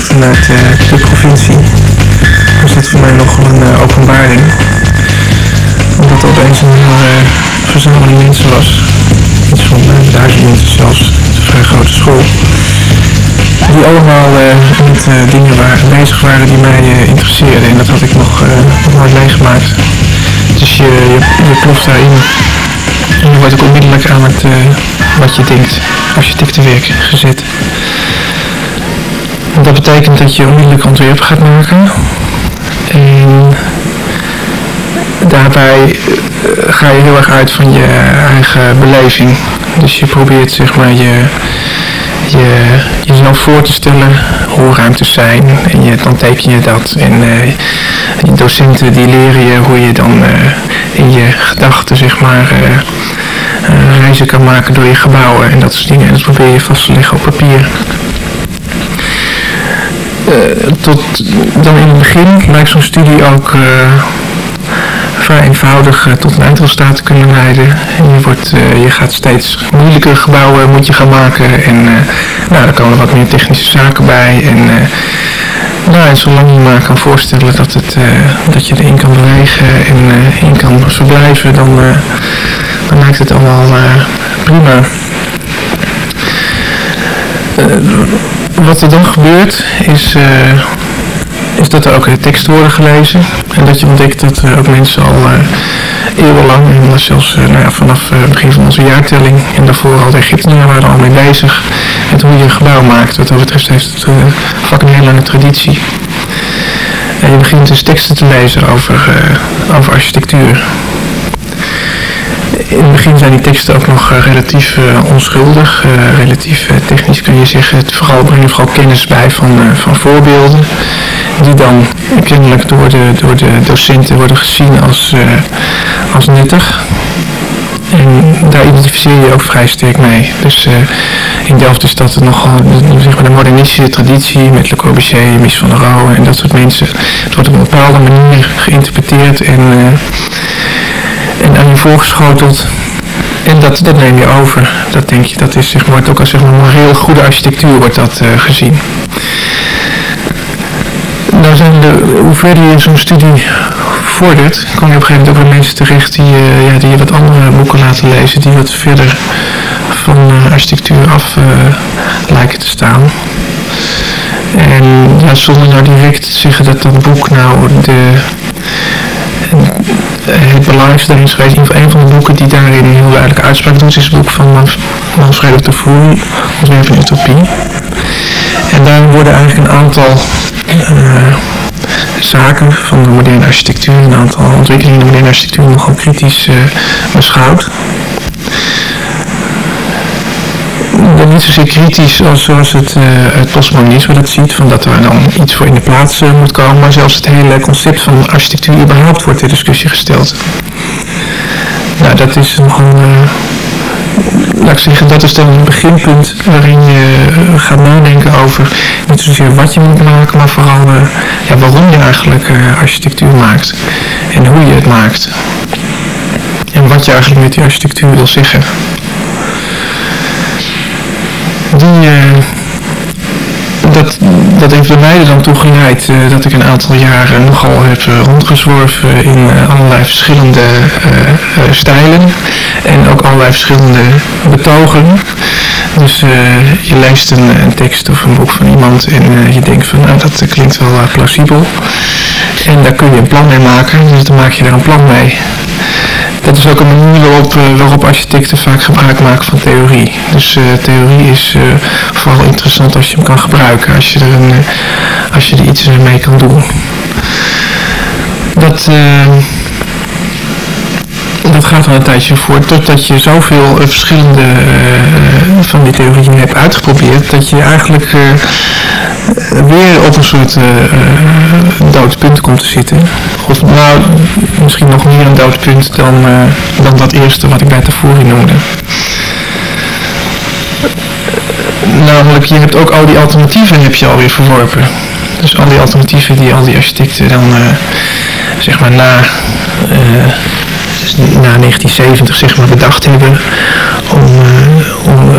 arriveerde vanuit uh, de provincie, was dit voor mij nogal een uh, openbaring. Omdat er opeens een uh, verzameling mensen was. Iets van duizend mensen zelfs. Een vrij grote school. Die allemaal met dingen waren, bezig waren die mij interesseerden. En dat had ik nog, nooit meegemaakt. Dus je, je, je ploft daarin. En je wordt ook onmiddellijk aan het, wat je denkt, architectenwerk gezet. Dat betekent dat je onmiddellijk ontwerp gaat maken. En daarbij ga je heel erg uit van je eigen beleving. Dus je probeert zeg maar je, je, jezelf voor te stellen hoe ruimtes zijn. En je, dan teken je dat. En uh, docenten die leren je hoe je dan uh, in je gedachten zeg maar reizen kan maken door je gebouwen en dat soort dingen. En dat probeer je vast te leggen op papier. Uh, tot dan in het begin lijkt zo'n studie ook uh, vrij eenvoudig uh, tot een eindresultaat te kunnen leiden. En je, wordt, je gaat steeds moeilijke gebouwen moet je gaan maken en nou, er komen wat meer technische zaken bij. En, nou, en zolang je maar kan voorstellen dat, het, dat je erin kan bewegen en in kan verblijven, dan, dan lijkt het allemaal prima wat er dan gebeurt is, uh, is dat er ook teksten worden gelezen. En dat je ontdekt dat er ook mensen al eeuwenlang, en zelfs nou ja, vanaf het begin van onze jaartelling en daarvoor al de Egyptenaren waren al mee bezig met hoe je een gebouw maakt. Wat dat betreft heeft het vak een hele lange traditie. En je begint dus teksten te lezen over, over architectuur in het begin zijn die teksten ook nog uh, relatief uh, onschuldig, uh, relatief technisch kun je zeggen. Het vooral brengen vooral kennis bij van, van voorbeelden die dan kennelijk door de, door de docenten worden gezien als, als nuttig. En daar identificeer je ook vrij sterk mee. Dus in Delft is dat nogal zeg maar, de modernistische traditie met Le Corbusier, Mies van der Rohe en dat soort mensen. Het wordt op een bepaalde manier geïnterpreteerd en aan je voorgeschoteld. En dat, dat neem je over. Dat denk je, dat is zeg maar, ook als zeg maar, een heel goede architectuur wordt dat uh, gezien. Nou zijn de, hoe verder je zo'n studie vordert, kom je op een gegeven moment ook bij mensen terecht die, uh, ja, die je wat andere boeken laten lezen, die wat verder van uh, architectuur af lijken te staan. En ja, zonder nou direct zeggen dat dat boek nou de het belangrijkste daarin is geweest. Een van de boeken die daarin een heel duidelijke uitspraak doet, is het boek van Manfredo de Voer, Ontwerp van Utopie. En daar worden eigenlijk een aantal uh, zaken van de moderne architectuur, een aantal ontwikkelingen in de moderne architectuur nogal kritisch uh, beschouwd niet zozeer kritisch als zoals het, uh, het postmodernisme dat ziet, van dat er dan iets voor in de plaats uh, moet komen, maar zelfs het hele concept van architectuur überhaupt wordt ter discussie gesteld. Nou, dat is nog een, uh, laat ik zeggen, dat is dan een beginpunt waarin je gaat nadenken over niet zozeer wat je moet maken, maar vooral ja, waarom je eigenlijk architectuur maakt en hoe je het maakt. En wat je eigenlijk met die architectuur wil zeggen die, uh, dat, dat heeft bij mij er dan toe geleid uh, dat ik een aantal jaren nogal heb uh, rondgezworven in allerlei verschillende stijlen en ook allerlei verschillende betogen. Dus je leest een, een, tekst of een boek van iemand en je denkt van nou dat klinkt wel plausibel. En daar kun je een plan mee maken, dus dan maak je daar een plan mee dat is ook een manier waarop, uh, waarop architecten vaak gebruik maken van theorie. Dus uh, theorie is uh, vooral interessant als je hem kan gebruiken, als je er, een, als je er iets mee kan doen. Dat, dat gaat al een tijdje voor, totdat je zoveel verschillende van die theorieën hebt uitgeprobeerd, dat je eigenlijk weer op een soort uh, doodpunt komt te zitten. Of nou, misschien nog meer een doodpunt dan, uh, dan dat eerste wat ik bij tevoren noemde. Namelijk, je hebt ook al die alternatieven heb je alweer verworpen. Dus al die alternatieven die al die architecten dan, zeg maar na na 1970 zeg maar bedacht hebben om, om,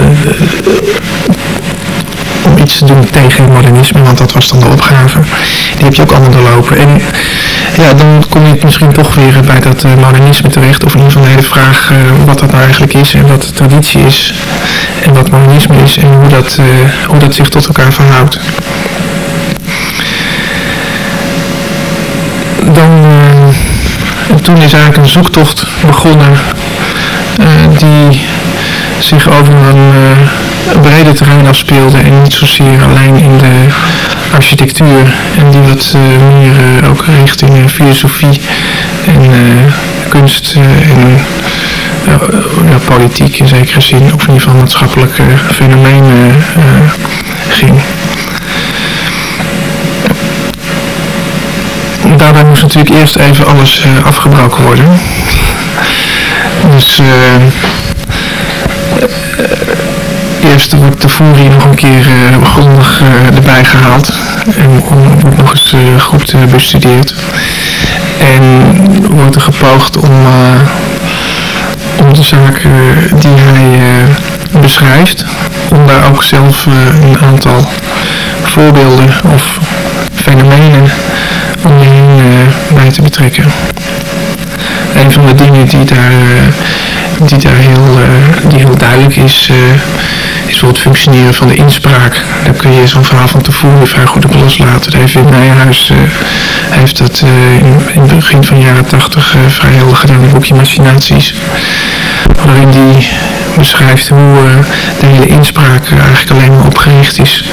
om iets te doen tegen het modernisme, want dat was dan de opgave. Die heb je ook allemaal doorlopen. En ja, dan kom je misschien toch weer bij dat modernisme terecht, of in ieder geval de hele vraag wat dat nou eigenlijk is en wat traditie is en wat modernisme is en hoe dat, hoe dat zich tot elkaar verhoudt. dan, uh, toen is eigenlijk een zoektocht begonnen die zich over een, een breder terrein afspeelde en niet zozeer alleen in de architectuur en die wat meer ook richting filosofie en kunst en politiek in zekere zin, of in ieder geval maatschappelijke fenomenen ging. daarbij moest natuurlijk eerst even alles afgebroken worden. Dus eerst wordt de furie nog een keer uh, grondig erbij gehaald. En wordt nog eens goed bestudeerd. En wordt er gepoogd om, om de zaken die hij beschrijft, om daar ook zelf een aantal voorbeelden of fenomenen om je heen uh, bij te betrekken. Een van de dingen die daar, uh, die daar heel, uh, die heel duidelijk is, is bijvoorbeeld het functioneren van de inspraak. Daar kun je zo'n verhaal van tevoren vrij goed op loslaten. Daar heeft Wim Nijhuis heeft dat in, het begin van de jaren tachtig vrij helder gedaan het boekje Machinaties. Waarin die beschrijft hoe de hele inspraak eigenlijk alleen maar opgericht is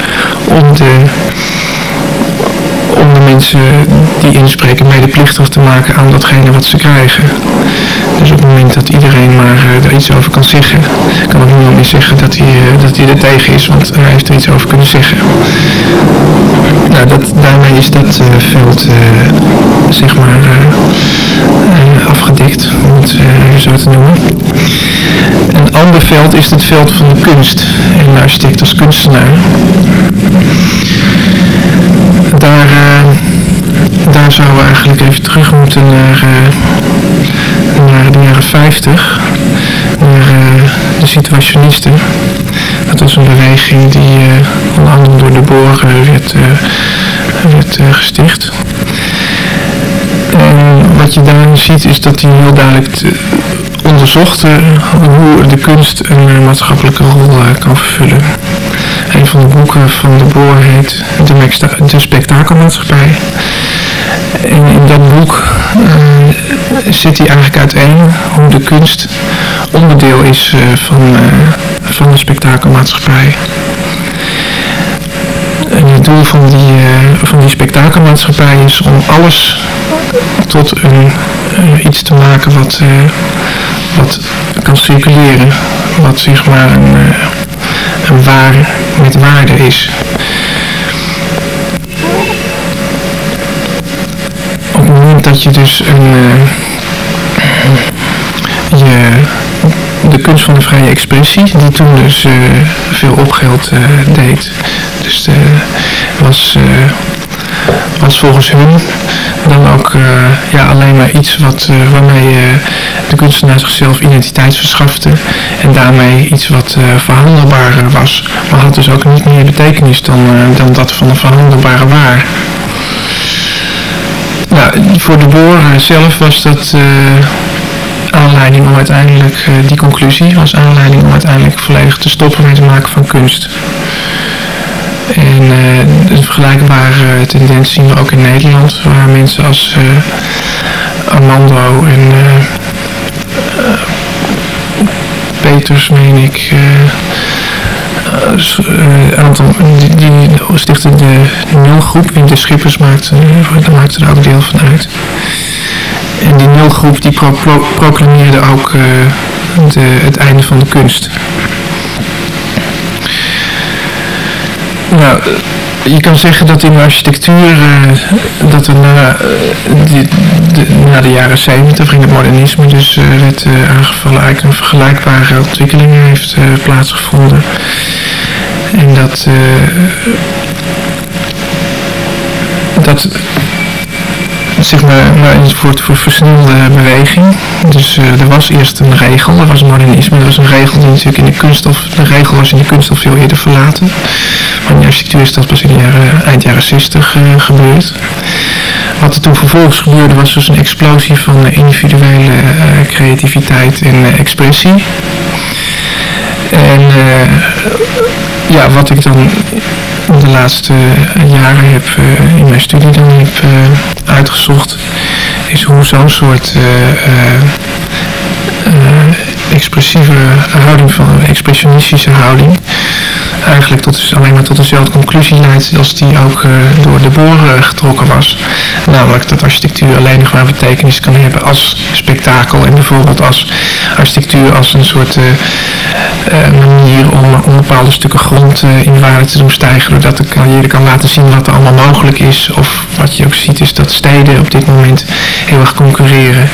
om de om de mensen die inspreken medeplichtig te maken aan datgene wat ze krijgen. Dus op het moment dat iedereen maar er iets over kan zeggen, kan ook niemand meer zeggen dat hij, uh, dat hij er tegen is, want hij heeft er iets over kunnen zeggen. Nou, dat, daarmee is dat uh, veld zeg maar afgedikt, om het zo te noemen. Een ander veld is het veld van de kunst en de architect als kunstenaar daar, uh, daar zouden we eigenlijk even terug moeten naar, uh, naar de jaren 50, naar uh, de situationisten. Dat was een beweging die onder andere door de Boer werd, werd gesticht. En wat je daar ziet is dat hij heel duidelijk onderzochten hoe de kunst een maatschappelijke rol kan vervullen. Een van de boeken van de Boer heet De, Spektakelmaatschappij. En in dat boek uh, zit hij eigenlijk uiteen hoe de kunst onderdeel is uh, van, uh, van de spektakelmaatschappij. En het doel van die, van die spektakelmaatschappij is om alles tot een, iets te maken wat, wat kan circuleren. Wat zeg maar een waar met waarde is. Op het moment dat je dus een, uh, je, de kunst van de vrije expressie, die toen dus uh, veel opgeld uh, deed, dus was, was volgens hun dan ook ja, alleen maar iets wat, waarmee de kunstenaar zichzelf identiteit verschafte en daarmee iets wat verhandelbaar was, maar had dus ook niet meer betekenis dan, dan dat van een verhandelbare waar. Nou, voor de Boer zelf was dat aanleiding om uiteindelijk, die conclusie was aanleiding om uiteindelijk volledig te stoppen met het maken van kunst. En een vergelijkbare tendens zien we ook in Nederland, waar mensen als uh, Armando en Peters, meen ik, aantal, die, die stichtte de nulgroep in de Schippers maakte, daar maakte er ook deel van uit. En die nulgroep die pro pro proclameerde ook het einde van de kunst. Nou, je kan zeggen dat in de architectuur, uh, dat er de, na de jaren 70 in het modernisme dus uh, werd aangevallen eigenlijk een vergelijkbare ontwikkeling heeft plaatsgevonden. En dat, dat zeg maar, maar een voor versnelde beweging. Dus er was eerst een regel, er was modernisme, er was een regel die natuurlijk in de kunststof, de regel was in de kunststof veel eerder verlaten. Maar in de architectuur is dat pas in de jaren, eind jaren 60 gebeurd. Wat er toen vervolgens gebeurde was dus een explosie van individuele creativiteit en expressie. En ja, wat ik dan de laatste jaren heb in mijn studie dan heb uitgezocht, is hoe zo'n soort expressieve houding van expressionistische houding eigenlijk tot, alleen maar tot dezelfde conclusie leidt als die ook uh, door de boren getrokken was. Namelijk dat architectuur alleen nog maar betekenis kan hebben als spektakel en bijvoorbeeld als architectuur als een soort uh, manier om, om bepaalde stukken grond in waarde te doen stijgen, doordat de je kan laten zien wat er allemaal mogelijk is. Of wat je ook ziet is dat steden op dit moment heel erg concurreren.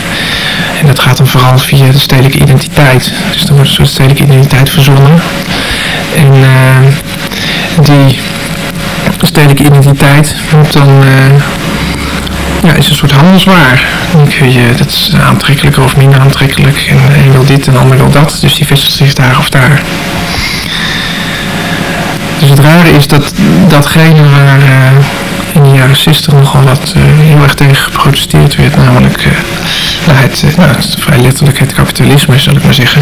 En dat gaat dan vooral via de stedelijke identiteit. Dus er wordt een soort stedelijke identiteit verzonnen. En die stedelijke identiteit moet dan, uh, ja, is een soort handelswaar. Dan kun je, dat is aantrekkelijker of minder aantrekkelijk. En een wil dit en de ander wil dat. Dus die vestigt zich daar of daar. Dus het rare is dat datgene waar uh, in de jaren 60 nogal wat uh, heel erg tegen geprotesteerd werd, namelijk nou, het, nou, het, vrij letterlijk het kapitalisme, zal ik maar zeggen.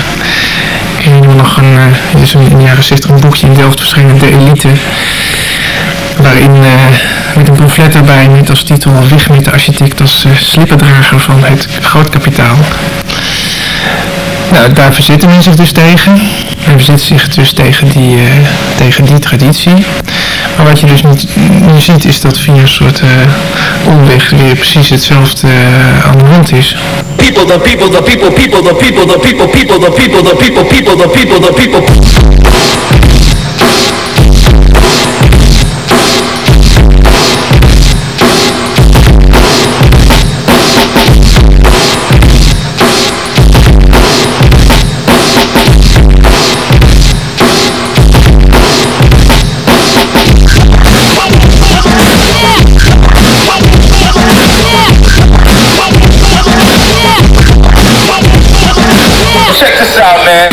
Me nog een, het is in de jaren 60 een boekje in Delft verschenen, De Elite, waarin met een pamflet erbij met als titel Weg met de architect als slippendrager van het grootkapitaal. Nou, daar verzetten men zich dus tegen. Men verzet zich dus tegen die, tegen die traditie. Maar wat je dus niet, nu ziet is dat via een soort uh, omweg weer precies hetzelfde uh, aan de hand is. People, the people, the people, people, the people, the people, people, the people, the people, people, the people, the people. out, man.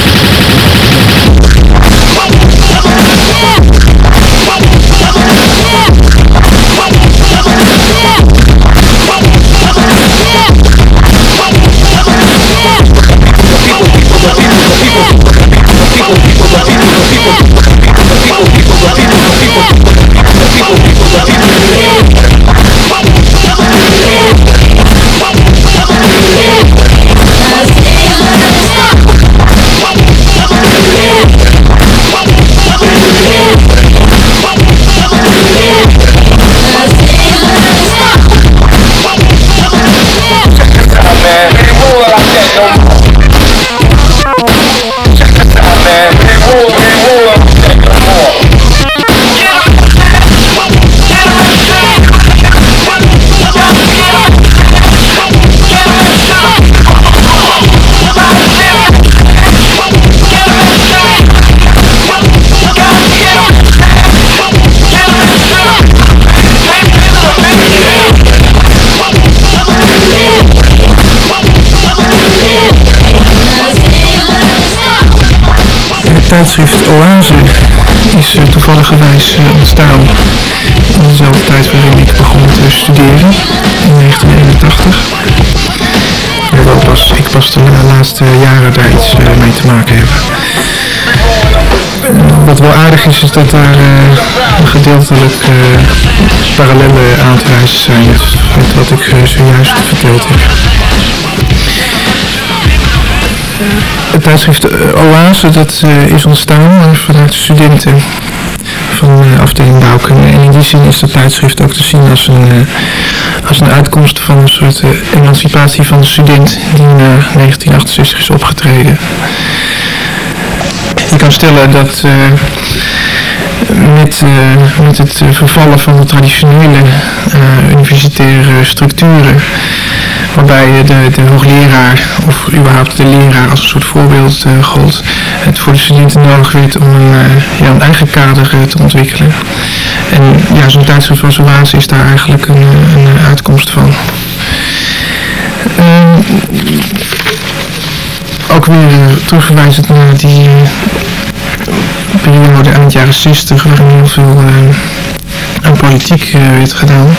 Tijdschrift Oase is uh, toevalligerwijs uh, ontstaan in dezelfde tijd waarin ik begon te studeren, in 1981. Hoewel pas, ik pas de laatste jaren daar iets uh, mee te maken heb. wat wel aardig is, is dat daar gedeeltelijk parallellen aan te wijzen zijn met, met wat ik zojuist verteld heb het tijdschrift eh, Oase, dat eh, is ontstaan vanuit studenten van de afdeling bouwkunde. En in die zin is dat tijdschrift ook te zien als een, eh, als een uitkomst van een soort emancipatie van de student die na 1968 is opgetreden. Je kan stellen dat met, met het vervallen van de traditionele universitaire structuren waarbij de, de hoogleraar of überhaupt de leraar als een soort voorbeeld uh, gold, het voor de studenten nodig werd om ja, een eigen kader te ontwikkelen. En ja, zo'n tijdschrift is daar eigenlijk een, een uitkomst van. ook weer terugverwijzend naar die periode eind jaren 60 waarin heel veel aan politiek werd gedaan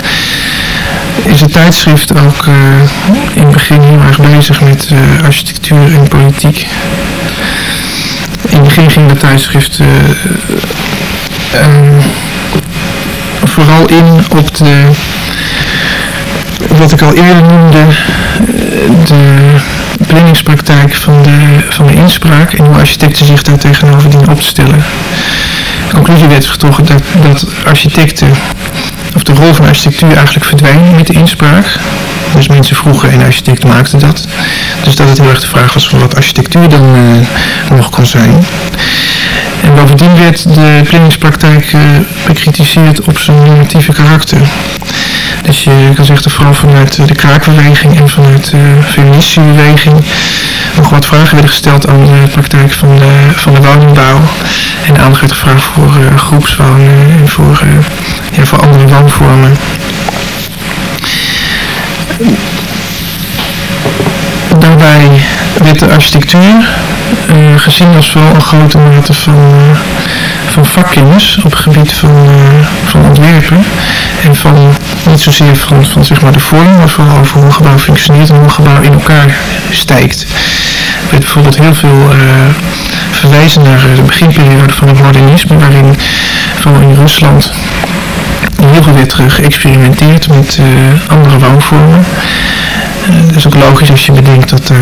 is het tijdschrift ook in het begin heel erg bezig met architectuur en politiek. In het begin ging het tijdschrift vooral in op de, wat ik al eerder noemde, de planningspraktijk van de, van de inspraak en hoe architecten zich daar tegenover dienen op te stellen. De conclusie werd getrokken dat, dat architecten, of de rol van architectuur eigenlijk verdween met de inspraak. Dus mensen vroegen en architecten maakten dat. Dus dat het heel erg de vraag was van wat architectuur dan uh, nog kon zijn. En bovendien werd de planningspraktijk uh, bekritiseerd op zijn normatieve karakter. Dus je kan zeggen, vooral vanuit de kraakbeweging en vanuit de feministische beweging nog wat vragen werden gesteld aan de praktijk van de, van de woningbouw. En aandacht werd gevraagd voor uh, en voor, uh, voor andere woonvormen. Daarbij werd de architectuur gezien als wel een grote mate van, van vakkennis op het gebied van, van ontwerpen. En van niet zozeer van, van zeg maar de vorm, maar vooral over hoe een gebouw functioneert en hoe een gebouw in elkaar stijkt. Er werd bijvoorbeeld heel veel verwezen naar de beginperiode van het modernisme, waarin vooral in Rusland heel veel werd geëxperimenteerd met andere woonvormen. Dat is ook logisch als je bedenkt dat uh,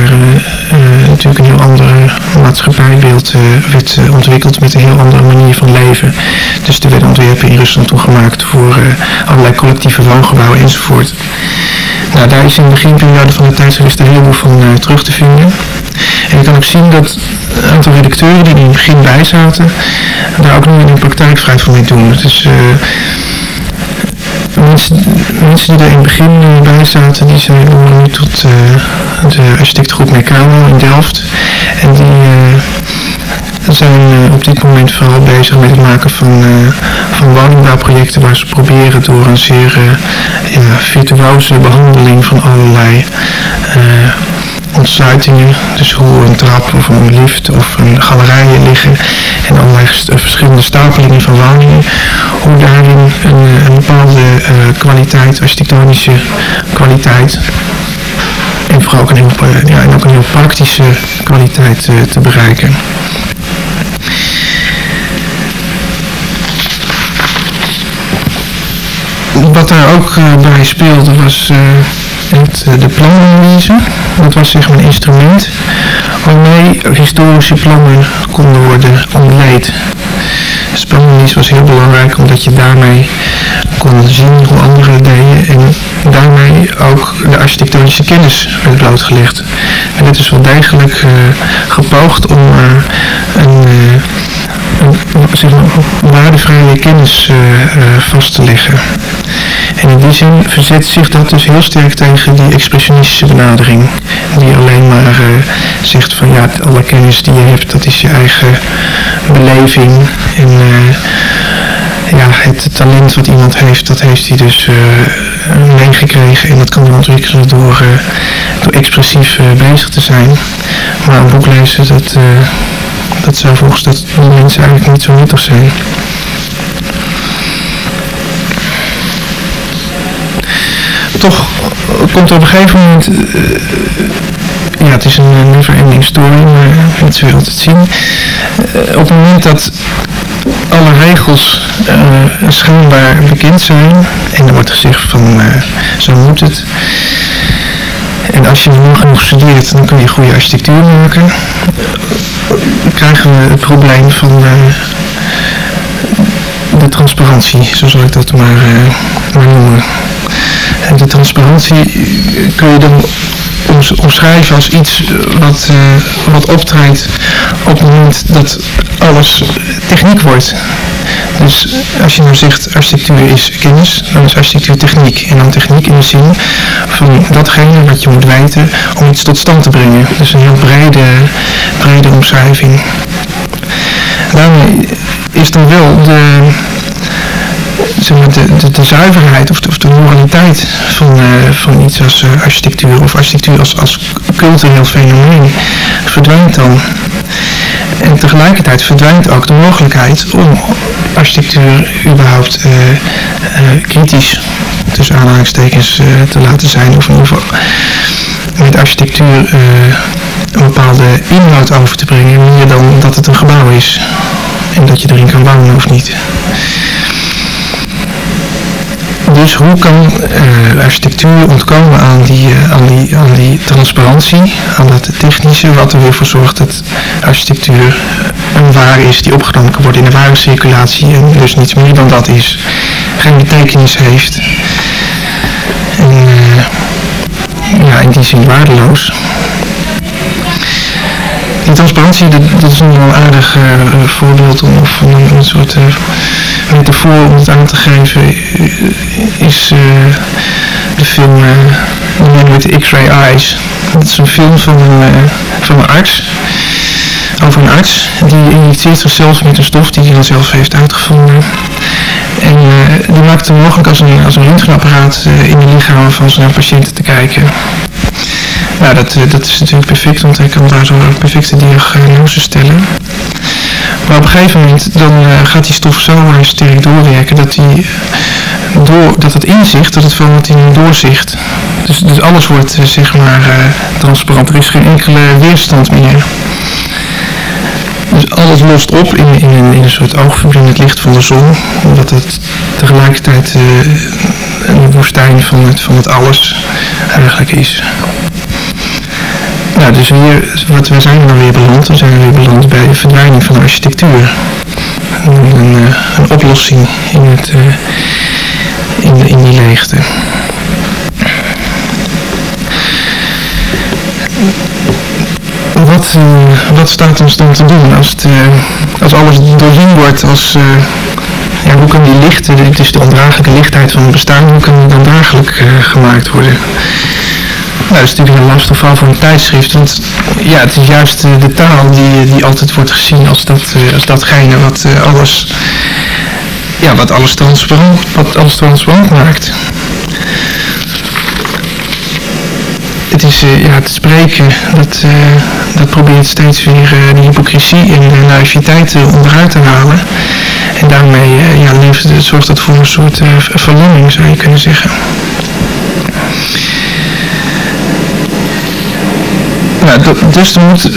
natuurlijk een heel ander maatschappijbeeld werd ontwikkeld met een heel andere manier van leven. Dus er werden ontwerpen in Rusland toen gemaakt voor allerlei collectieve woongebouwen enzovoort. Nou, daar is in de beginperiode van de tijdschrift een heleboel van terug te vinden. En je kan ook zien dat een aantal redacteuren die in het begin bij zaten, daar ook nu in de praktijk vrij van mee doen. Dus mensen, mensen die er in het begin bij zaten, die zijn nu tot uh, de architectengroep Meccano in Delft. En die uh, zijn op dit moment vooral bezig met het maken van, van woningbouwprojecten waar ze proberen door een zeer ja, behandeling van allerlei ontsluitingen, dus hoe een trap of een lift of een galerijen liggen en allerlei verschillende stapelingen van woningen, hoe daarin een, een bepaalde uh, kwaliteit, architectonische kwaliteit en vooral ook een heel, ja, een heel praktische kwaliteit te bereiken. Wat daar ook bij speelde was het, de plananalyse. Dat was zeg maar een instrument waarmee historische plannen konden worden ontleed. Plananalyse was heel belangrijk omdat je daarmee kon zien hoe anderen deden en daarmee ook de architectonische kennis werd blootgelegd. En het is wel degelijk uh, gepoogd om uh, een, uh, een, waardevrije kennis vast te leggen. In die zin verzet zich dat dus heel sterk tegen die expressionistische benadering. Die alleen maar uh, zegt van ja, alle kennis die je hebt, dat is je eigen beleving. En uh, ja, het talent wat iemand heeft, dat heeft hij dus uh, meegekregen. En dat kan hij ontwikkelen door, door expressief bezig te zijn. Maar een boek lezen, dat, dat zou volgens dat mensen eigenlijk niet zo nuttig zijn. Toch komt er op een gegeven moment, uh, ja het is een never ending story, maar dat zul je altijd zien. Uh, op het moment dat alle regels uh, schijnbaar bekend zijn en er wordt gezegd van zo moet het. En als je nog genoeg studeert, dan kun je goede architectuur maken. Dan krijgen we het probleem van de transparantie, zo zal ik dat maar, maar noemen. En de transparantie kun je dan omschrijven als iets wat, uh, wat optreedt op het moment dat alles techniek wordt. Dus als je nou zegt architectuur is kennis, dan is architectuur techniek. En dan techniek in de zin van datgene wat je moet weten om iets tot stand te brengen. Dus een heel brede, brede omschrijving. Daarmee is dan wel de, zeg de, de, zuiverheid of de, of moraliteit van, eh, van iets als eh, architectuur of architectuur als, als cultureel fenomeen verdwijnt dan. En tegelijkertijd verdwijnt ook de mogelijkheid om architectuur überhaupt eh, kritisch tussen aanhalingstekens te laten zijn. Of in ieder geval met architectuur een bepaalde inhoud over te brengen, meer dan dat het een gebouw is. En dat je erin kan wonen of niet. Dus hoe kan eh, architectuur ontkomen aan die, eh, aan, die, aan die transparantie, aan dat technische, wat er weer voor zorgt dat architectuur een waar is die opgenomen kan worden in de warecirculatie en dus niets meer dan dat is, geen betekenis heeft. En eh, ja, in die zin waardeloos. Die transparantie, dat, is nog wel een aardig eh, voorbeeld om, of een, een soort eh, metafoor om het aan te geven, eh, is eh, de film uh, The Man with X-Ray Eyes. Dat is een film van een, van een arts, over een arts, die injecteert zichzelf met een stof die hij zelf heeft uitgevonden. En die maakt het mogelijk als een, als een röntgenapparaat in de lichamen van zijn patiënten te kijken. Nou, dat, dat is natuurlijk perfect, want hij kan daardoor perfecte diagnose stellen. Maar op een gegeven moment dan eh, gaat die stof zo sterk doorwerken dat, die, eh, door, dat het inzicht, dat het verandert in doorzicht. Dus, dus alles wordt eh, zeg maar transparant. Er is geen enkele weerstand meer. Dus alles lost op in, in, in een soort oogvuur in het licht van de zon, omdat het tegelijkertijd een woestijn van het, van het alles eigenlijk is. Nou, dus hier, wat, waar zijn we dan weer beland? We zijn weer beland bij de verdwijning van de architectuur. Een, eh, een oplossing in, het, eh, in, in die leegte. Wat, eh, wat staat ons dan te doen als, het, als alles doorzien wordt als... ja, hoe kan die lichten, het is de ondraaglijke lichtheid van het bestaan, hoe kan die dan draaglijk gemaakt worden? Nou, dat is natuurlijk een lastig verhaal voor een tijdschrift, want ja, het is juist eh, de taal die, die altijd wordt gezien als, dat, eh, als datgene wat eh, alles, ja, wat alles transparant, wat alles transparant maakt. Het is, eh, ja, het spreken, dat, eh, dat probeert steeds weer eh, de hypocrisie en de naïviteit eh, onderuit te halen. En daarmee eh, ja, levert, zorgt dat voor een soort eh, verlamming, zou je kunnen zeggen. Dus er moet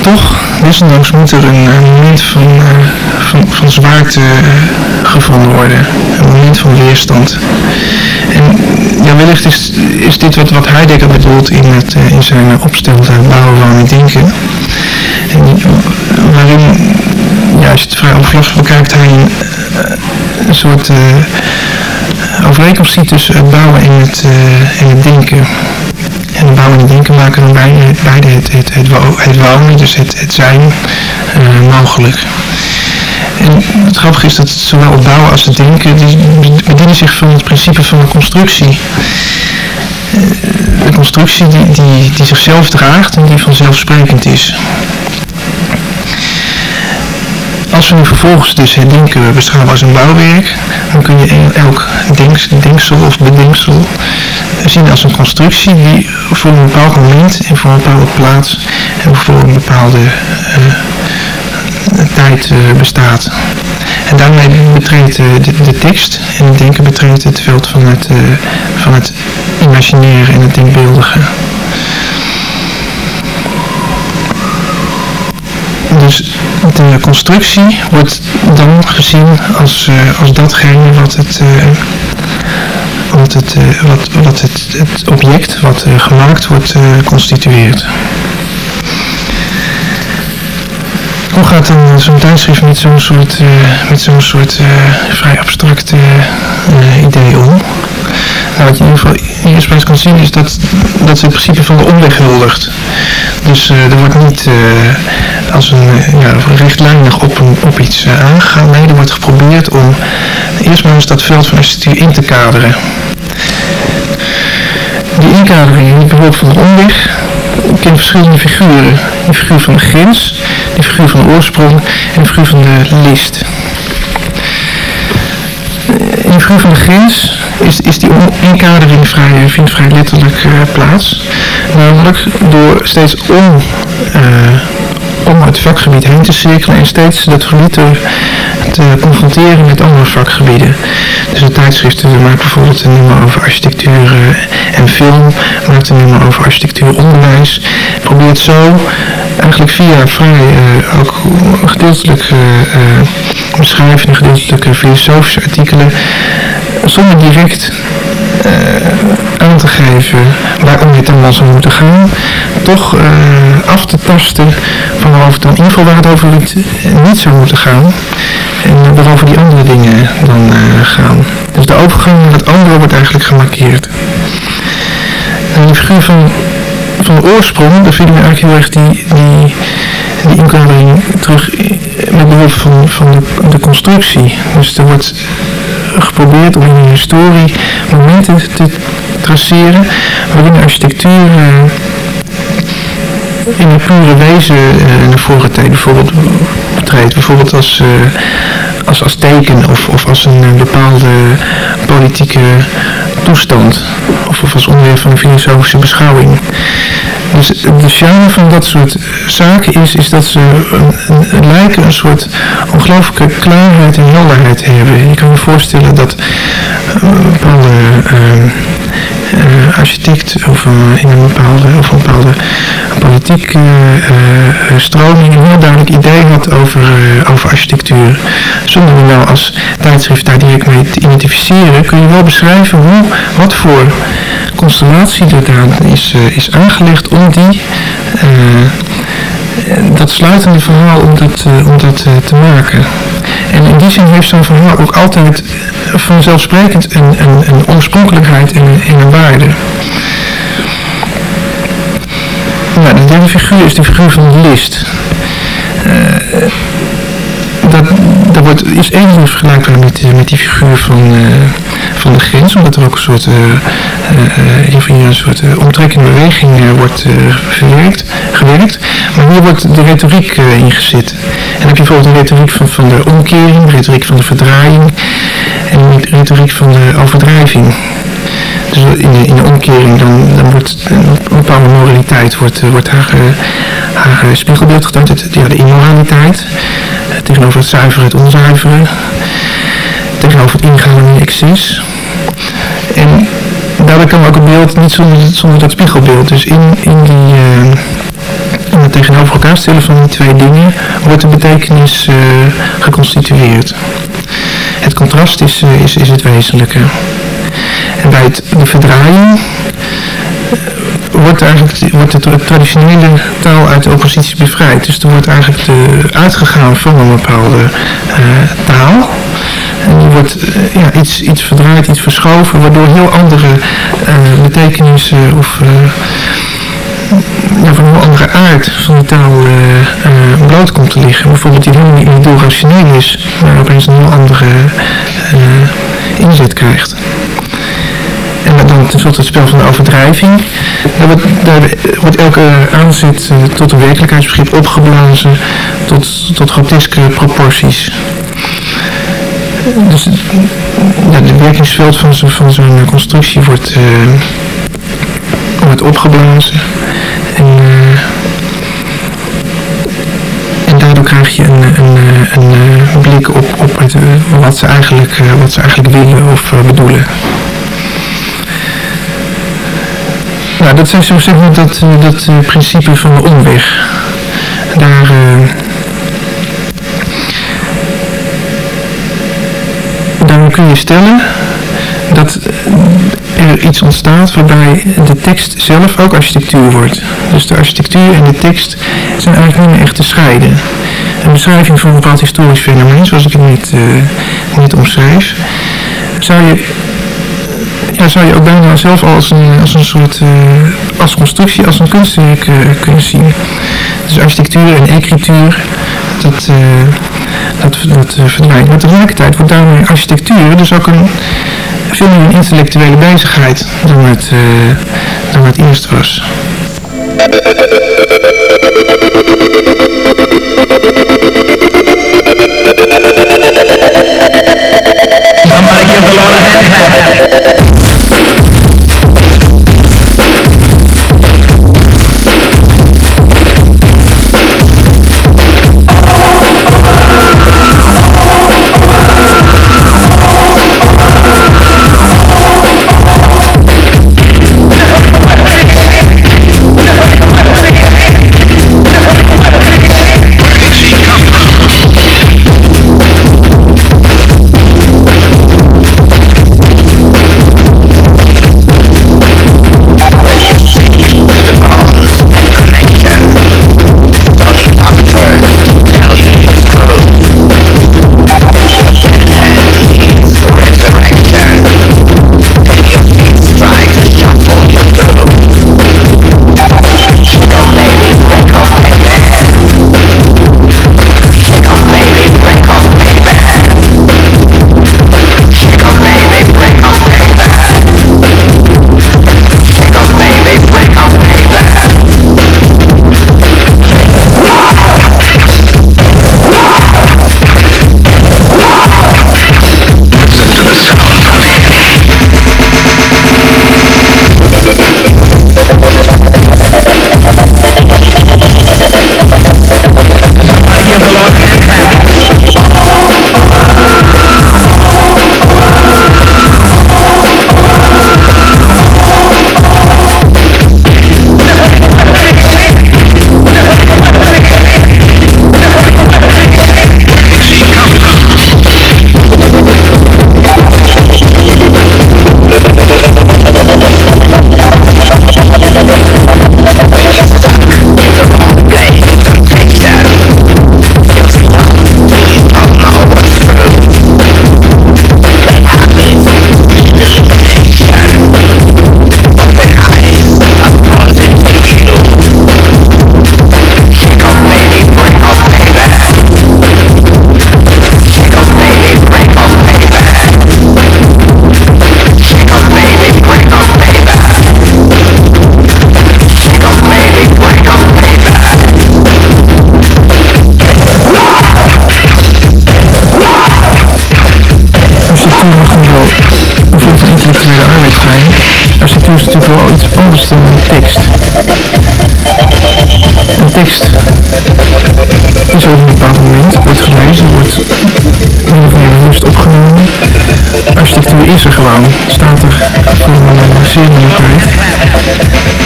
toch, desondanks moet er een, eh, moment van, eh, van, van zwaarte eh, gevonden worden. Een moment van weerstand. En ja, wellicht is, is dit wat, wat Heidegger bedoelt in, het, eh, in zijn eh, opstel uit Bouwen, Wonen en Denken. En waarin, ja, als je het vrij bekijkt, hij een, een soort eh, overeenkomst ziet tussen het bouwen en het, eh, en het denken. En het bouwen en denken maken dan beide, het, het, het, het wonen, dus het, het zijn, eh, mogelijk. En het grappige is dat zowel het bouwen als het denken, die bedienen zich van het principe van de constructie. Eh, De constructie die, die, die zichzelf draagt en die vanzelfsprekend is. Als we nu vervolgens dus het denken beschouwen als een bouwwerk, dan kun je el- elk denks, denksel of bedenksel zien als een constructie die voor een bepaald moment en voor een bepaalde plaats en voor een bepaalde eh, tijd eh, bestaat. En daarmee betreedt eh, de, de tekst en het denken betreedt het veld van het, van het imaginaire en het denkbeeldige. Dus de constructie wordt dan gezien als, als datgene wat het, wat het, eh, wat, wat het, het object wat eh, gemaakt wordt eh, constitueert. Hoe gaat zo'n tijdschrift met zo'n soort, met zo'n soort vrij abstract idee om? Wat je in ieder geval plaats kan zien is dat, dat ze het principe van de omweg huldigt. Dus eh, er wordt niet eh, als een eh, ja, rechtlijnig op, een, op iets eh, aangegaan. Nee, er wordt geprobeerd om eerst maar eens dat veld van architectuur in te kaderen. Die inkadering met behulp van de omweg kent verschillende figuren. De figuur van de grens, de figuur van de oorsprong en de figuur van de list. In figuur van de grens is, is die inkadering vrij, vindt vrij letterlijk plaats. Namelijk door steeds om om het vakgebied heen te cirkelen en steeds dat gebied te, te confronteren met andere vakgebieden. Dus de tijdschriften maken bijvoorbeeld een nummer over architectuur eh, en film, maakt een nummer over architectuur onderwijs. Probeert zo eigenlijk via vrij ook gedeeltelijk uh, beschrijvende, gedeeltelijk filosofische artikelen, zonder direct aan te geven waarom dit wel zou moeten gaan, toch uh, af te tasten van waarover dan in ieder waar het over niet zou moeten gaan en waarover die andere dingen dan gaan. Dus de overgang naar het andere wordt eigenlijk gemarkeerd. En de figuur van, van de oorsprong, daar vinden we eigenlijk heel erg die, die, die terug met behulp van, van de, de constructie. Dus er wordt geprobeerd om in de historie momenten te traceren waarin de architectuur uh, in een pure wezen uh, naar voren tijd bijvoorbeeld betreedt. Bijvoorbeeld als, uh, als, als teken of, of als een bepaalde politieke toestand of, of als onderwerp van een filosofische beschouwing. Dus de charme van dat soort zaken is, is dat ze een, lijken een soort ongelooflijke klaarheid en helderheid hebben. Je kan je voorstellen dat een bepaalde uh, uh, architect of in een bepaalde, of een bepaalde politieke stroming een heel duidelijk idee had over, over architectuur. Zonder je nou als tijdschrift daar direct mee te identificeren, kun je wel beschrijven hoe, wat voor constellatie er daar is, is aangelegd om die dat sluitende verhaal om dat, om dat te maken. En in die zin heeft zo'n verhaal ook altijd vanzelfsprekend een, een, een oorspronkelijkheid en een, een waarde. Nou, de derde figuur is de figuur van de list. Uh, dat, dat wordt, is enigszins vergelijkbaar met, met die figuur van, uh, van de grens, omdat er ook een soort, uh, een soort beweging wordt verwerkt, gewerkt. Maar hier wordt de retoriek ingezet. En dan heb je bijvoorbeeld de retoriek van, van de omkering, de retoriek van de verdraaiing en de retoriek van de overdrijving. Dus in de, in omkering dan, dan wordt een bepaalde moraliteit wordt, wordt haar, haar spiegelbeeld getoond, ja, de immoraliteit tegenover het zuiveren het onzuivere, tegenover het ingaan in excess. En daarbij kan ook een beeld niet zonder, zonder dat spiegelbeeld. Dus in, in die... In het tegenover elkaar stellen van die twee dingen wordt de betekenis geconstitueerd. Het contrast is, is, is het wezenlijke. Bij het, de verdraaiing wordt eigenlijk wordt de traditionele taal uit de oppositie bevrijd. Dus er wordt eigenlijk de, uitgegaan van een bepaalde uh, taal. En die wordt uh, ja, iets, iets verdraaid, iets verschoven, waardoor heel andere uh, betekenissen of van een heel andere aard van de taal bloot komt te liggen. Bijvoorbeeld die helemaal niet meer rationeel is, maar opeens een heel andere inzet krijgt. En dan tenslotte het spel van de overdrijving. Daar wordt, daar wordt elke aanzet uh, tot een werkelijkheidsbegrip opgeblazen tot, tot groteske proporties. Dus het werkingsveld van zo'n van constructie wordt, uh, wordt opgeblazen. En, uh, en daardoor krijg je een, een, een, een blik op, op het, wat, ze eigenlijk, wat ze eigenlijk willen of bedoelen. Nou, dat is zo zeg maar dat, eh, dat uh, principe van de omweg. Daar, uh, daar kun je stellen dat er iets ontstaat waarbij de tekst zelf ook architectuur wordt. Dus de architectuur en de tekst zijn eigenlijk niet meer echt te scheiden. Een beschrijving van een bepaald historisch fenomeen, zoals ik het net, uh, omschrijf, zou je ja, zou je ook bijna zelf als een, als een soort uh, als constructie, als een kunstwerk uh, kunnen zien. Dus architectuur en ecrituur, dat, uh, dat, dat verdwijnt. Maar tegelijkertijd wordt daarmee architectuur dus ook een veel meer een intellectuele bezigheid dan het, dan het eerst was.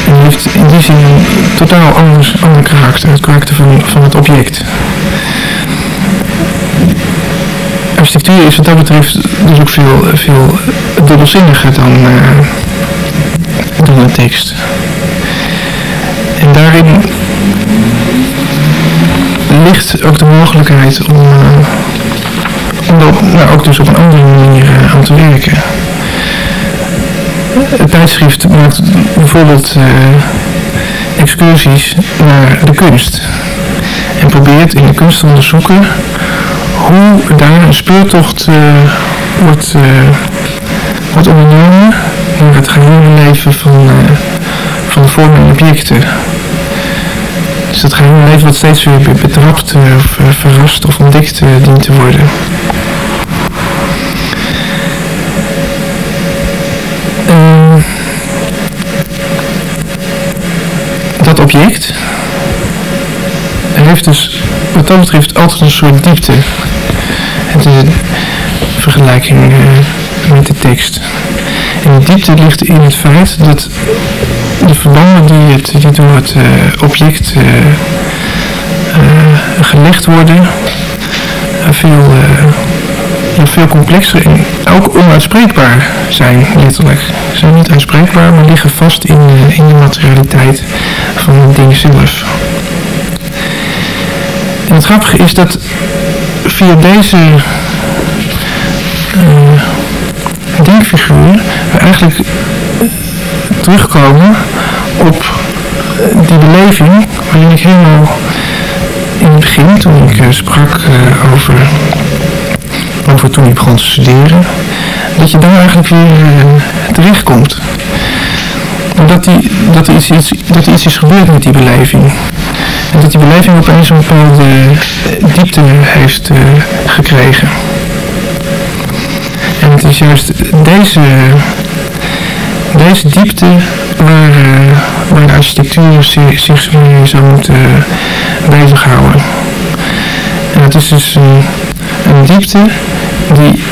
En heeft in die zin een totaal anders, ander karakter, het karakter van, van het object. Architectuur is wat dat betreft dus ook veel, veel dubbelzinniger dan, uh, dan een tekst. En daarin ligt ook de mogelijkheid om, uh, om nou, ook dus op een andere manier uh, aan te werken. Het tijdschrift maakt bijvoorbeeld uh, excursies naar de kunst. En probeert in de kunst te onderzoeken hoe daar een speurtocht wordt, wordt ondernomen naar het geheime leven van, van vormen en objecten. Dus dat geheime leven wat steeds weer betrapt of verrast of ontdekt dient te worden. Object heeft dus wat dat betreft altijd een soort diepte. Het is een vergelijking uh, met de tekst. En de diepte ligt in het feit dat de verbanden die, het, door het uh, object uh, gelegd worden veel, veel complexer en ook onuitspreekbaar zijn, letterlijk. Ze zijn niet uitspreekbaar, maar liggen vast in, in de materialiteit van het ding zelf. En het grappige is dat via deze uh, we eigenlijk terugkomen op die beleving waarin ik helemaal in het begin, toen ik uh, sprak over, over toen ik begon te studeren, dat je daar eigenlijk weer terechtkomt. Dat, die, dat, er iets, iets, dat iets is gebeurd met die beleving. En dat die beleving opeens een bepaalde diepte heeft uh, gekregen. En het is juist deze, deze diepte waar, uh, de architectuur zich, zich mee zou moeten bezighouden. En het is dus een diepte die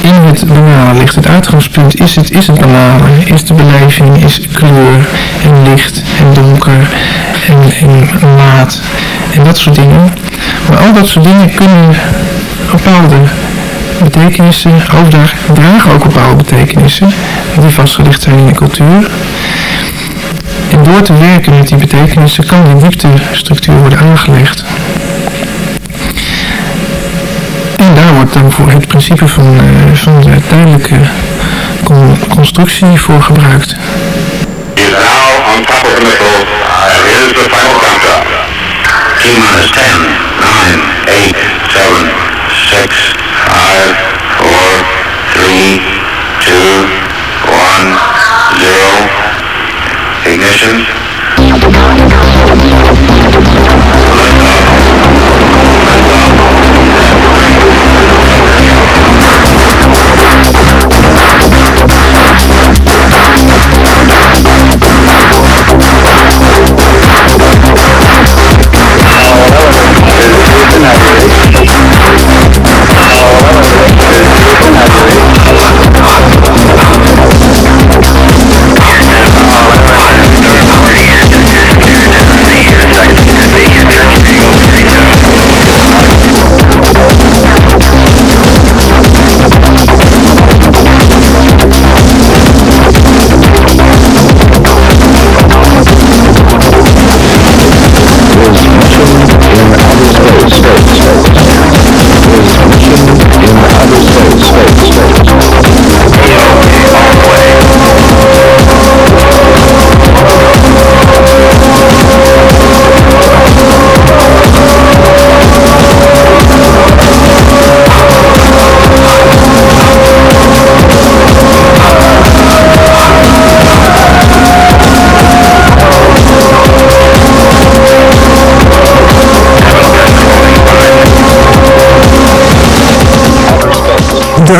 in het banale ligt. Het uitgangspunt is het, is het banale, is de beleving, is kleur en licht en donker en, en maat en dat soort dingen. Maar al dat soort dingen kunnen bepaalde betekenissen overdragen, dragen ook bepaalde betekenissen die vastgelegd zijn in de cultuur. En door te werken met die betekenissen kan de dieptestructuur worden aangelegd. Wordt dan voor het principe van, uh, van de tijdelijke con constructie voor gebruikt. Is now on top of the missile. Uh, here's the final countdown. T minus 10, 9, 8, 7, 6, 5, 4, 3, 2, 1, 0. Ignition.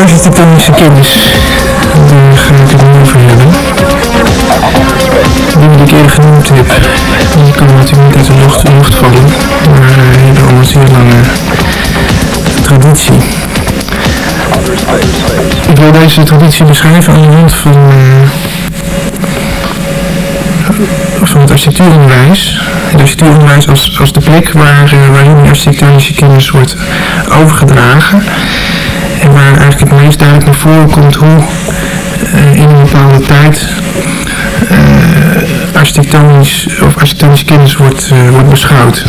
Architectonische kennis. Daar ga ik het nu over hebben. Die ik eerder genoemd heb. Die kan natuurlijk niet uit de mocht, mocht vallen. Maar uh, hebben al een zeer lange traditie. Ik wil deze traditie beschrijven aan de hand van, uh, van het architectuuronderwijs. Het architectuuronderwijs als, als de plek waar, waarin de architectonische kennis wordt overgedragen. En waar eigenlijk het meest duidelijk naar voren komt hoe uh, in een bepaalde tijd architectonisch of architectonische kennis wordt, wordt beschouwd.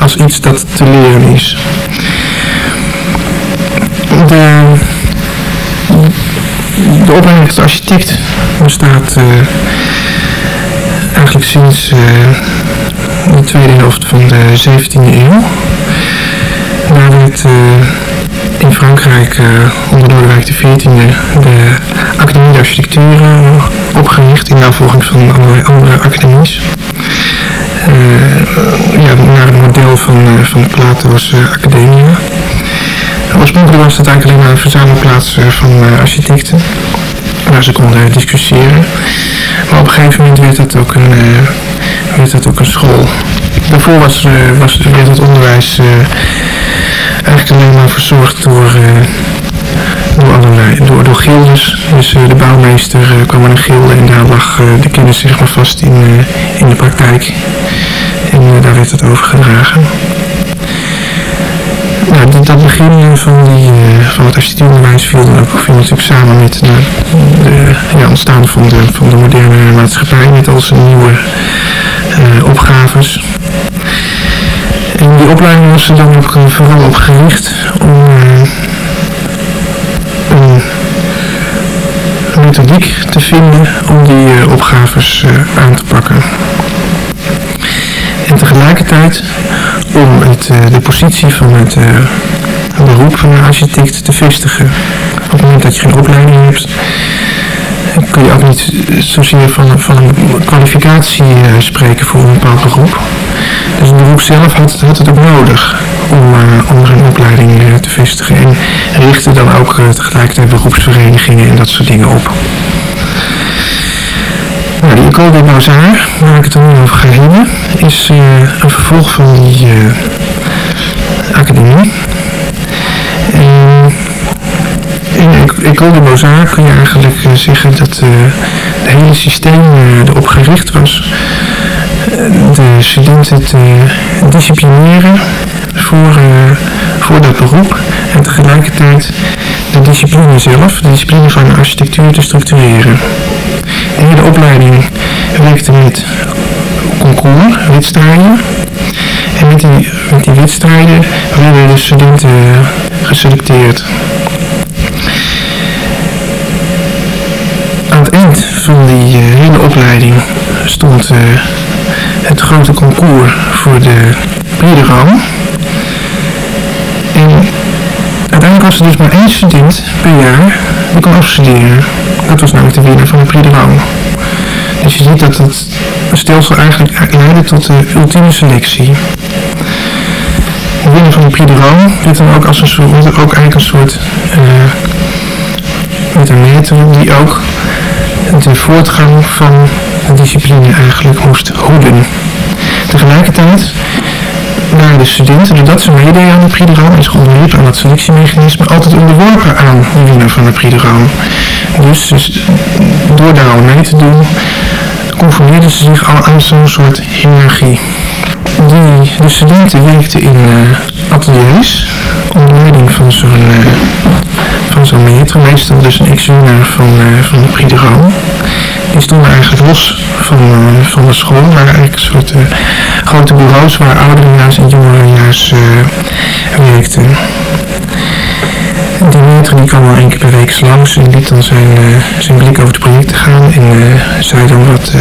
Als iets dat te leren is. De, de opleiding tot architect bestaat eigenlijk sinds uh, de tweede helft van de 17e eeuw. In Frankrijk onder Lodewijk XIV de Academie de Architectuur opgericht in navolging van allerlei andere academies. ja, naar het model van, van Plato's Academia. Oorspronkelijk was het eigenlijk alleen maar een verzamelplaats van architecten waar ze konden discussiëren. Maar op een gegeven moment werd dat ook een, werd dat ook een school. Daarvoor was, was, werd het onderwijs eigenlijk alleen maar verzorgd door, door, allerlei, door, door gildes. Dus de bouwmeester kwam aan een gilde en daar lag de kennis zeg vast in, in de praktijk. En daar werd het overgedragen nou, dat, begin van, die, van het architectuuronderwijs viel viel natuurlijk samen met de, ja, ontstaan van de, van de moderne maatschappij met al zijn nieuwe opgaves. En die opleiding was er dan ook vooral op gericht om een methodiek te vinden om die opgaves aan te pakken. En tegelijkertijd om het, de positie van het beroep van een architect te vestigen. Op het moment dat je geen opleiding hebt, kun je ook niet zozeer van, van een kwalificatie spreken voor een bepaald beroep. Dus het beroep zelf had, het ook nodig om, om een opleiding te vestigen. En richtte dan ook tegelijkertijd beroepsverenigingen en dat soort dingen op. Nou, die École des Beaux-Arts, waar ik het nu over ga hebben, is uh, een vervolg van die uh, academie. In École des Beaux-Arts kun je eigenlijk uh, zeggen dat het hele systeem erop gericht was de studenten te disciplineren voor, voor dat beroep en tegelijkertijd de discipline zelf, de discipline van de architectuur te structureren. De hele opleiding werkte met concours, wedstrijden. En met die, met die wedstrijden werden de studenten geselecteerd. Aan het eind van die hele opleiding stond het grote concours voor de Prix de Rome. En uiteindelijk was er dus maar één student per jaar die kon afstuderen. Dat was namelijk de winnaar van de Prix de Rome. Dus je ziet dat het stelsel eigenlijk leidde tot de ultieme selectie. De winnaar van de Prix de Rome werd dan ook, als een soort, ook eigenlijk een soort uh, met een meter die ook de voortgang van de discipline eigenlijk moest hoeden. Tegelijkertijd waren de studenten, doordat ze meededen aan de Prix de Rome en ze onderliepen aan dat selectiemechanisme, altijd onderworpen aan de winnaar van de Prix de Rome. Dus, dus door daar al mee te doen, conformeerden ze zich al aan zo'n soort hiërarchie. Die, de studenten werkten in uh, ateliers onder leiding van zo'n van zo'n meester, meestal dus een ex-winnaar van, uh, van de Prix de. Die stonden eigenlijk los van, van de school, waren eigenlijk een soort grote bureaus waar ouderejaars en jongerejaars werkten. Die meter die kwam al één keer per week langs en liet dan zijn, zijn blik over het project te gaan en zei dan wat,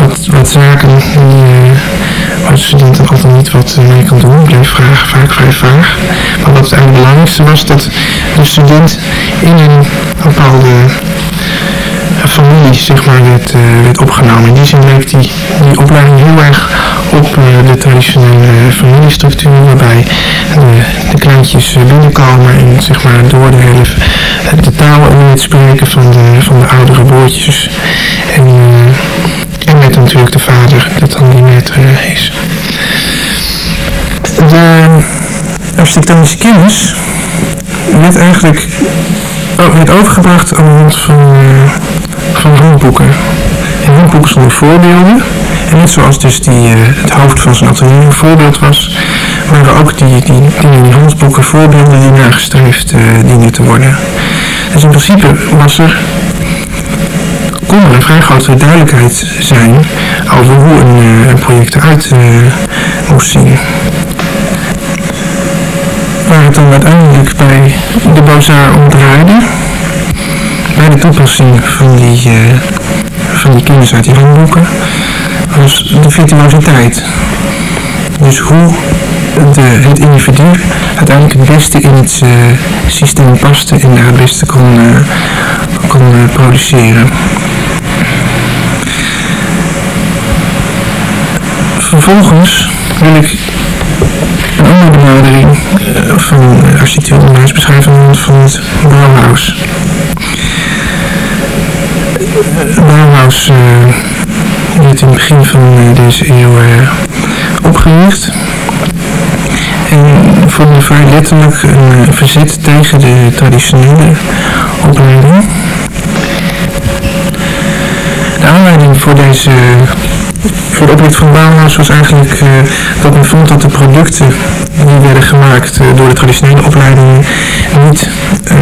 wat, wat zaken die, de student altijd niet wat mee kan doen. Bleef vragen, vaak vrij vaag. Maar wat het eigenlijk belangrijkste was dat de student in een bepaalde familie zeg maar, werd, uh, werd opgenomen. In die zin leek die, die opleiding heel erg op uh, de traditionele familiestructuur, waarbij de, de kleintjes binnenkomen en zeg maar, door de hele de taal het spreken van de, van de oudere broertjes natuurlijk de vader, dat dan niet meer terug eh, is. De eh, architectonische kennis werd eigenlijk werd overgebracht aan de hand van, eh, van handboeken. En handboeken zonder voorbeelden. En net zoals dus die, het hoofd van zijn atelier een voorbeeld was, waren ook die, die, die, die handboeken voorbeelden die nagestreefd dienen te worden. Dus in principe was er kon er een vrij grote duidelijkheid zijn over hoe een, een project eruit moest zien waar het dan uiteindelijk bij de Beaux-Arts om draaide, bij de toepassing van die, uh, van die kennis uit die handboeken, was de virtuositeit. Dus hoe het individu uiteindelijk het beste in het systeem paste en daar het beste kon, kon produceren. Vervolgens wil ik een andere benadering uh, van architectuuronderwijs beschrijven van het Bauhaus. Bauhaus uh, werd in het begin van deze eeuw opgericht en voelde vrij letterlijk een verzet tegen de traditionele opleiding. De aanleiding voor deze voor de oprichting van Bauhaus was eigenlijk uh, dat men vond dat de producten die werden gemaakt uh, door de traditionele opleidingen niet uh,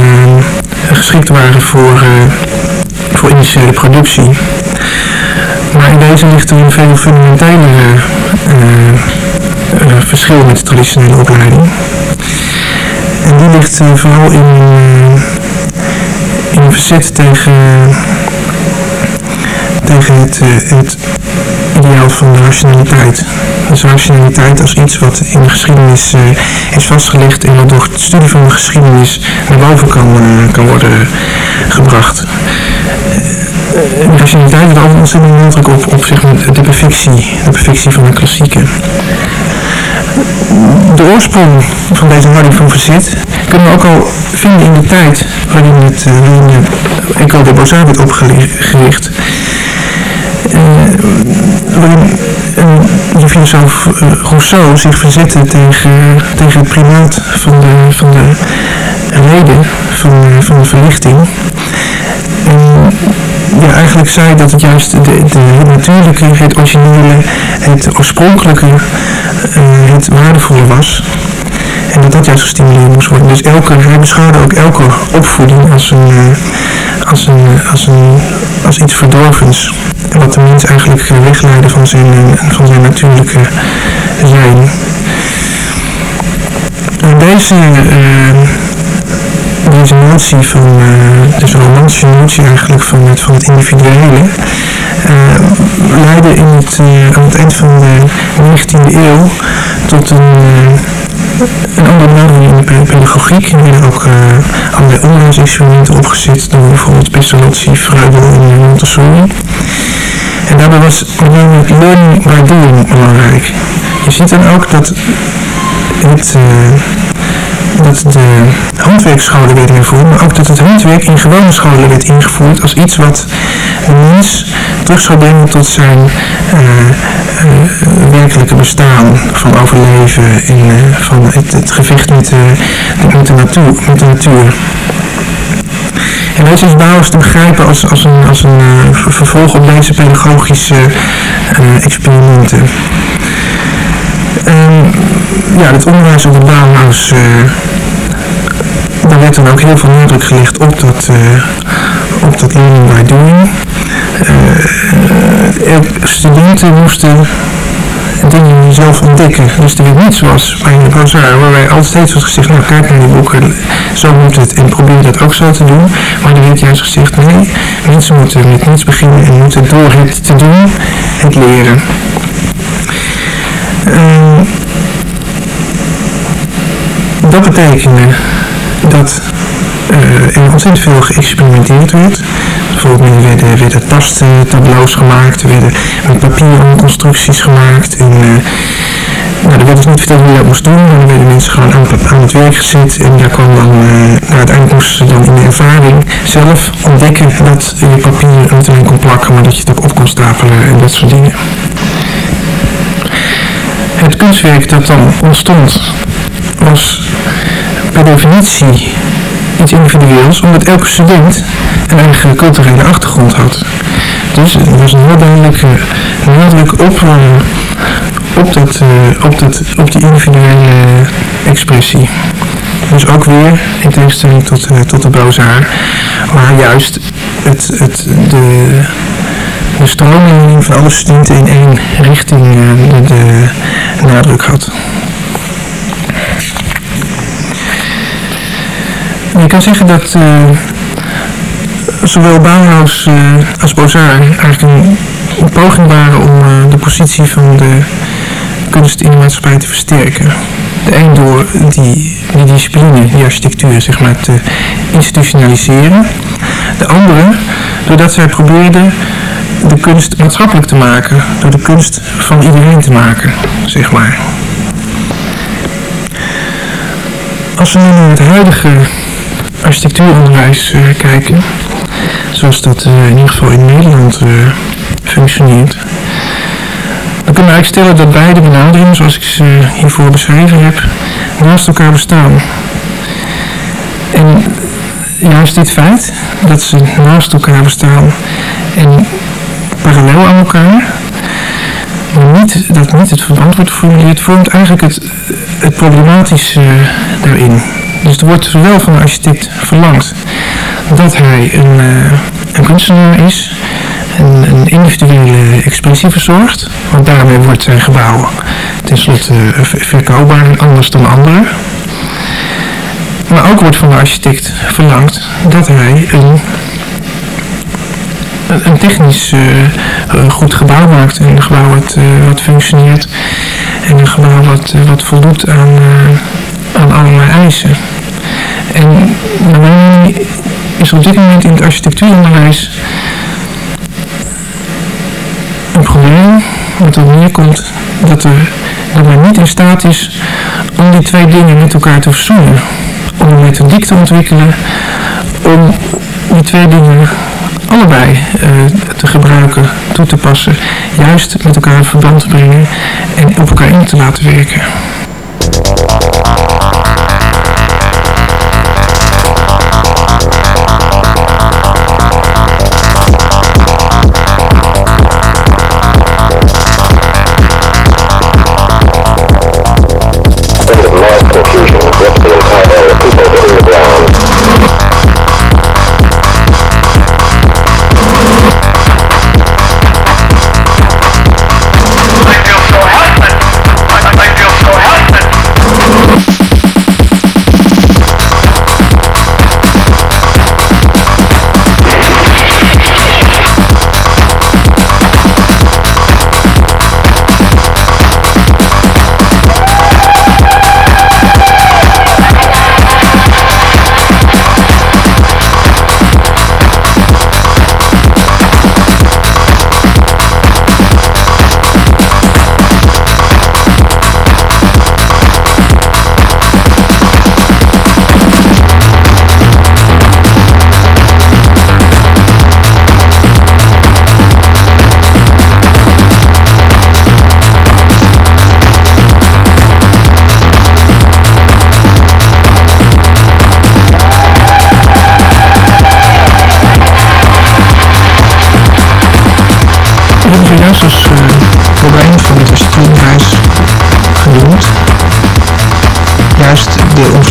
geschikt waren voor, voor industriële productie. Maar in deze ligt er een veel fundamentelere verschil met de traditionele opleiding. En die ligt vooral in, in verzet tegen, tegen het, het van de rationaliteit. Dus rationaliteit als iets wat in de geschiedenis uh, is vastgelegd en wat door het studie van de geschiedenis naar boven kan, uh, kan worden gebracht. Uh, rationaliteit heeft altijd ontzettend nadruk op, op zeg de perfectie, de perfectie van de klassieken. De oorsprong van deze houding van verzet kunnen we ook al vinden in de tijd waarin het waarin École de Beaux-Arts werd opgericht. Uh, waarin uh, de filosoof uh, Rousseau zich verzette tegen, tegen het primaat van de, van de reden van, van de verlichting. En ja, eigenlijk zei dat het juist de, de, natuurlijke, het originele, het oorspronkelijke, het waardevolle was. En dat dat juist gestimuleerd moest worden. Dus elke, hij beschouwde ook elke opvoeding als, een, als, een, als, een, als iets verdorvens. En wat de mens eigenlijk wegleidde van zijn, van zijn natuurlijke zijn. En deze, uh, deze van, uh, romantische notie eigenlijk van het, van het individuele, uh, leidde in het, aan het eind van de 19e eeuw tot een een andere benadering in de pedagogiek. Er werden ook uh, allerlei onderwijsinstrumenten opgezet door bijvoorbeeld Pestalozzi, Freudel en Montessori. En daarbij was namelijk learning by doing belangrijk. Je ziet dan ook dat het, uh, dat de handwerkscholen werden ingevoerd, maar ook dat het handwerk in gewone scholen werd ingevoerd als iets wat de mens terug zou brengen tot zijn uh, werkelijke bestaan van overleven en uh, van het, het gevecht met, met, de natuur, met de natuur. En deze is Bauhaus te begrijpen als, als een, als een vervolg op deze pedagogische experimenten. Um, ja, het onderwijs op de Bauhaus, daar werd dan ook heel veel nadruk gelegd op dat, op dat learning by doing. Uh, studenten moesten dingen zelf ontdekken. Dus er werd niet zoals bij de Beaux-Arts, waarbij altijd was gezegd, nou kijk naar die boeken, zo moet het en probeer dat ook zo te doen. Maar er werd juist gezegd, nee, mensen moeten met niets beginnen en moeten door het te doen, het leren. Uh, dat betekende dat uh, er ontzettend veel geëxperimenteerd werd. Bijvoorbeeld er werden, werden tasttableaus gemaakt, er werden papieren constructies gemaakt. En, uh, nou, er werd dus niet verteld hoe je dat moest doen, maar er werden mensen gewoon aan, aan het werk gezet en daar kwam dan, uh, uiteindelijk moesten ze dan in de ervaring zelf ontdekken dat je papier niet alleen kon plakken, maar dat je het ook op kon stapelen en dat soort dingen. Het kunstwerk dat dan ontstond was per definitie iets individueels, omdat elke student een eigen culturele achtergrond had. Dus er was een heel duidelijke nadruk op, dat, uh, op, dat, op die individuele expressie. Dus ook weer, in tegenstelling tot, uh, tot de Beaux-Arts, waar juist het, het, de, de stroomleiding van alle studenten in één richting de, de nadruk had. Je kan zeggen dat uh, zowel Bauhaus uh, als Beaux-Arts eigenlijk een, poging waren om uh, de positie van de kunst in de maatschappij te versterken. De een door die, die discipline, die architectuur, zeg maar, te institutionaliseren. De andere doordat zij probeerden de kunst maatschappelijk te maken. Door de kunst van iedereen te maken, zeg maar. Als we nu naar het huidige architectuuronderwijs uh, kijken, zoals dat uh, in ieder geval in Nederland uh, functioneert, dan kunnen eigenlijk stellen dat beide benaderingen, zoals ik ze hiervoor beschreven heb, naast elkaar bestaan. En juist dit feit dat ze naast elkaar bestaan en parallel aan elkaar, niet, dat niet het verband wordt geformuleerd, vormt eigenlijk het, het problematische daarin. Dus er wordt zowel van de architect verlangd dat hij een, uh, een kunstenaar is, een, een, individuele expressie verzorgt, want daarmee wordt zijn gebouw tenslotte uh, verkoopbaar en anders dan andere. Maar ook wordt van de architect verlangd dat hij een, een technisch uh, goed gebouw maakt, een gebouw wat, wat functioneert en een gebouw wat, wat voldoet aan aan allerlei eisen. En naar mijn is op dit moment in het architectuuronderwijs een probleem wat er neerkomt dat, er, dat men niet in staat is om die twee dingen met elkaar te verzoenen. Om een methodiek te ontwikkelen om die twee dingen allebei uh, te gebruiken, toe te passen, juist met elkaar verband te brengen en op elkaar in te laten werken.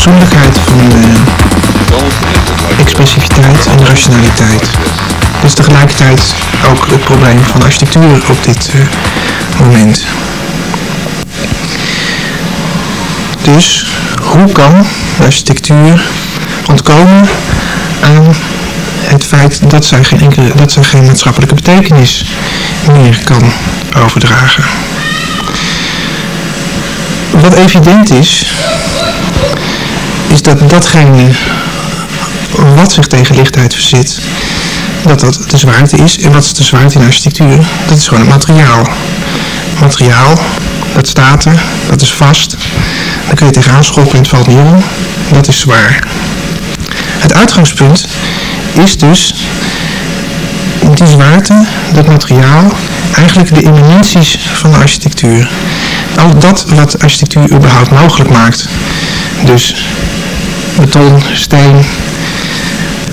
Van de expressiviteit en rationaliteit. Dus tegelijkertijd ook het probleem van architectuur op dit uh, moment. Dus hoe kan de architectuur ontkomen aan het feit dat zij geen, enkele, dat zij geen maatschappelijke betekenis meer kan overdragen. Wat evident is, is dat datgene wat zich tegen lichtheid verzet, dat dat de zwaarte is. En wat is de zwaarte in architectuur? Dat is gewoon het materiaal. Materiaal, dat staat er, dat is vast. Daar kun je tegenaan schoppen en het valt niet om. Dat is zwaar. Het uitgangspunt is dus die zwaarte, dat materiaal, eigenlijk de immanenties van de architectuur. Al dat wat architectuur überhaupt mogelijk maakt. Dus beton, steen,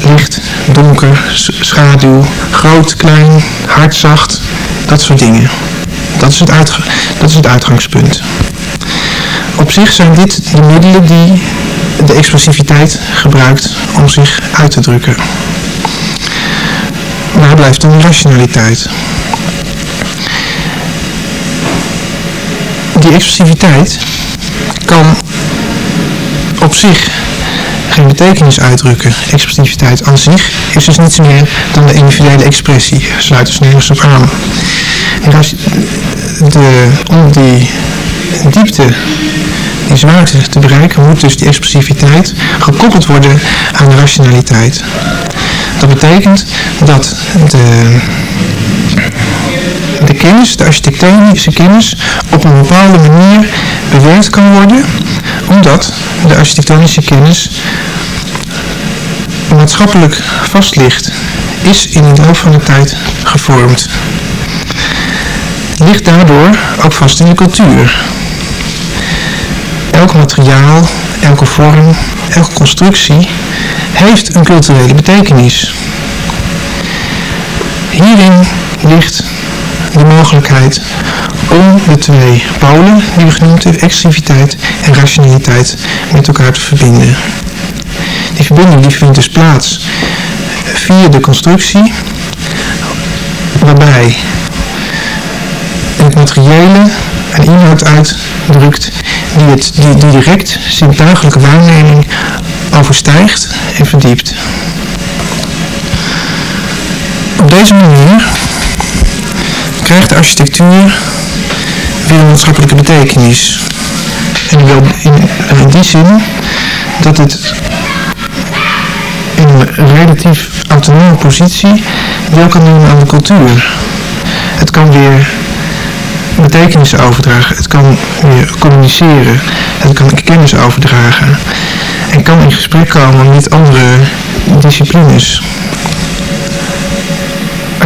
licht, donker, schaduw, groot, klein, hard, zacht, dat soort dingen. Dat is het, dat is het uitgangspunt. Op zich zijn dit de middelen die de expressiviteit gebruikt om zich uit te drukken. Waar blijft dan de rationaliteit? Die expressiviteit kan zich geen betekenis uitdrukken. Expressiviteit aan zich is dus niets meer dan de individuele expressie. Sluit dus nergens op aan. En als de, om die diepte, die zwaarte te bereiken, moet dus die expressiviteit gekoppeld worden aan de rationaliteit. Dat betekent dat de de architectonische kennis, op een bepaalde manier bewerkt kan worden, omdat de architectonische kennis maatschappelijk vast ligt, is in de loop van de tijd gevormd. Ligt daardoor ook vast in de cultuur. Elk materiaal, elke vorm, elke constructie heeft een culturele betekenis. Hierin ligt de mogelijkheid om de twee polen die we genoemd hebben, expressiviteit en rationaliteit, met elkaar te verbinden. Die verbinding die vindt dus plaats via de constructie, waarbij het materiële een inhoud uitdrukt die, het, die, die direct zintuigelijke waarneming overstijgt en verdiept. Op deze manier krijgt architectuur weer een maatschappelijke betekenis. En wel in, in die zin dat het in een relatief autonome positie deel kan nemen aan de cultuur. Het kan weer betekenis overdragen, het kan weer communiceren, het kan kennis overdragen en kan in gesprek komen met andere disciplines.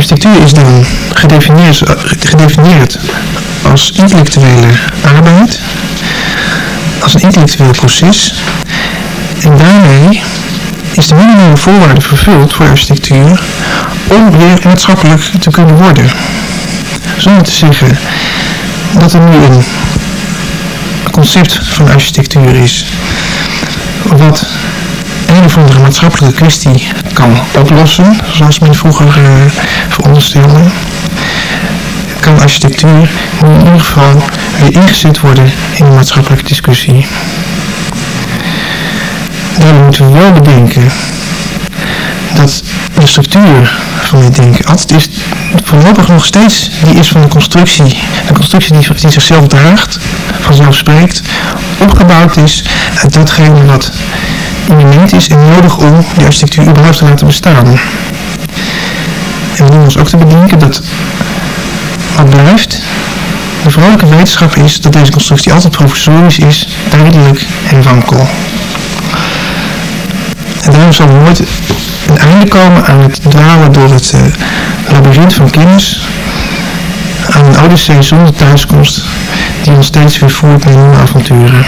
Architectuur is dan gedefinieerd, gedefinieerd als intellectuele arbeid, als een intellectueel proces en daarmee is de minimale voorwaarde vervuld voor architectuur om weer maatschappelijk te kunnen worden. Zonder te zeggen dat er nu een concept van architectuur is wat of andere maatschappelijke kwestie kan oplossen, zoals men vroeger uh, veronderstelde, kan architectuur in ieder geval weer ingezet worden in de maatschappelijke discussie. Daarom moeten we wel bedenken dat de structuur van dit denken altijd is voorlopig nog steeds die is van de constructie. Een constructie die, die zichzelf draagt, vanzelf spreekt, opgebouwd is uit datgene wat is en nodig om die architectuur überhaupt te laten bestaan. En we doen ons ook te bedenken dat wat blijft, de vrolijke wetenschap is dat deze constructie altijd provisorisch is, tijdelijk en wankel. En daarom zal er nooit een einde komen aan het dwalen door het uh, van kennis, aan een odyssee zonder thuiskomst, die ons steeds weer voert naar nieuwe avonturen.